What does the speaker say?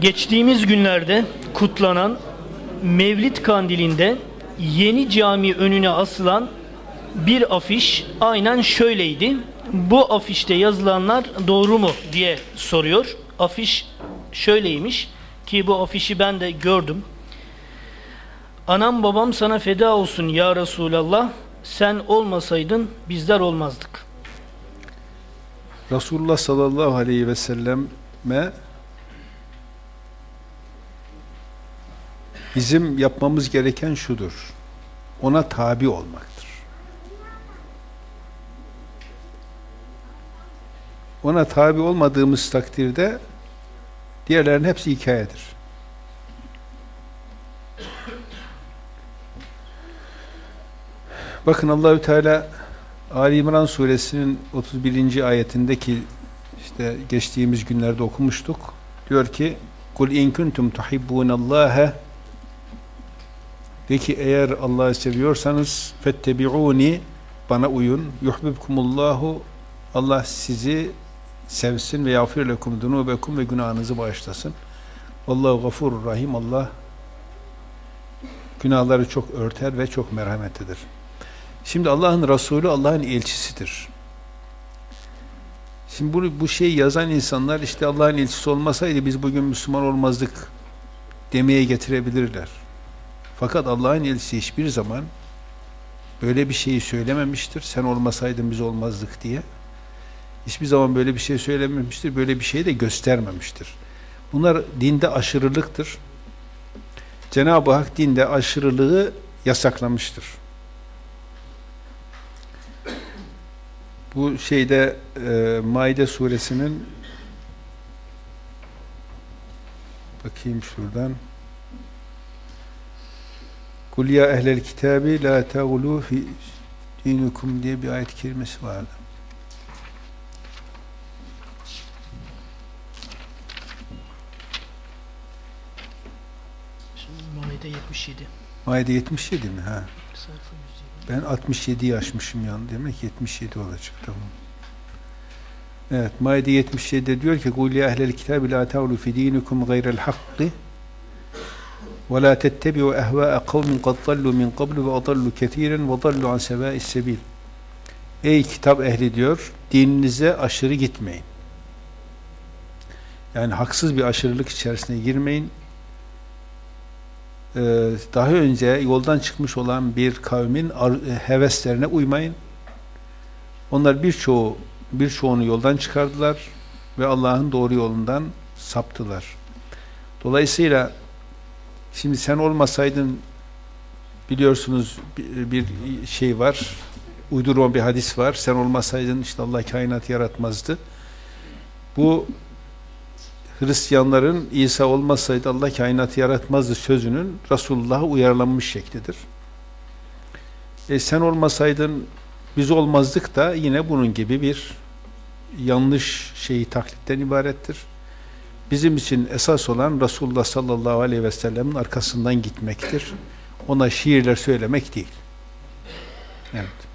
Geçtiğimiz günlerde kutlanan Mevlid Kandili'nde yeni cami önüne asılan bir afiş aynen şöyleydi. Bu afişte yazılanlar doğru mu diye soruyor. Afiş şöyleymiş ki bu afişi ben de gördüm. Anam babam sana feda olsun ya Resulallah. Sen olmasaydın bizler olmazdık. Resulullah sallallahu aleyhi ve selleme bizim yapmamız gereken şudur. Ona tabi olmaktır. Ona tabi olmadığımız takdirde diğerlerin hepsi hikayedir. Bakın Allahü Teala Ali İmran suresinin 31. ayetindeki işte geçtiğimiz günlerde okumuştuk. Diyor ki: "Kul in kuntum tuhibbunallaha" De ki eğer Allah'ı seviyorsanız fettebi'uni bana uyun. Yuhibbukumullahu Allah sizi sevsin ve yağfir lekum dunubekum ve günahınızı bağışlasın. Allahu gafurur rahim. Allah günahları çok örter ve çok merhametlidir. Şimdi Allah'ın Resulü Allah'ın elçisidir. Şimdi bunu bu şeyi yazan insanlar işte Allah'ın elçisi olmasaydı biz bugün Müslüman olmazdık demeye getirebilirler. Fakat Allah'ın elçisi hiçbir zaman böyle bir şeyi söylememiştir. Sen olmasaydın biz olmazdık diye. Hiçbir zaman böyle bir şey söylememiştir. Böyle bir şey de göstermemiştir. Bunlar dinde aşırılıktır. Cenab-ı Hak dinde aşırılığı yasaklamıştır. Bu şeyde e, Maide suresinin bakayım şuradan Kul ya ehlel kitabi la teğlu fi dinikum diye bir ayet kerimesi vardı. Maide 77. Maide 77 mi? Ha. Sayfa 107. Ben 67 yaşmışım yani. Demek 77 olacak. Tamam. Evet. Maide 77'de diyor ki Kul ya ehlel kitabi la teğlu fi dinikum gayrel hakkı وَلَا تَتَّبِعُوا اَهْوَاءَ قَوْمٍ قَدْ ضَلُّوا مِنْ قَبْلُ وَاَضَلُّوا كَثِيرًا وَضَلُّوا عَنْ سَوَاءِ السَّبِيلِ Ey kitap ehli diyor, dininize aşırı gitmeyin. Yani haksız bir aşırılık içerisine girmeyin. Ee, daha önce yoldan çıkmış olan bir kavmin heveslerine uymayın. Onlar birçoğu birçoğunu yoldan çıkardılar ve Allah'ın doğru yolundan saptılar. Dolayısıyla Şimdi sen olmasaydın biliyorsunuz bir şey var, uydurma bir hadis var. Sen olmasaydın işte Allah kainat yaratmazdı. Bu Hristiyanların İsa olmasaydı Allah kainatı yaratmazdı sözünün Resulullah'a uyarlanmış şeklidir. E sen olmasaydın biz olmazdık da yine bunun gibi bir yanlış şeyi taklitten ibarettir. Bizim için esas olan Resulullah sallallahu aleyhi ve sellemin arkasından gitmektir. Ona şiirler söylemek değil. Evet.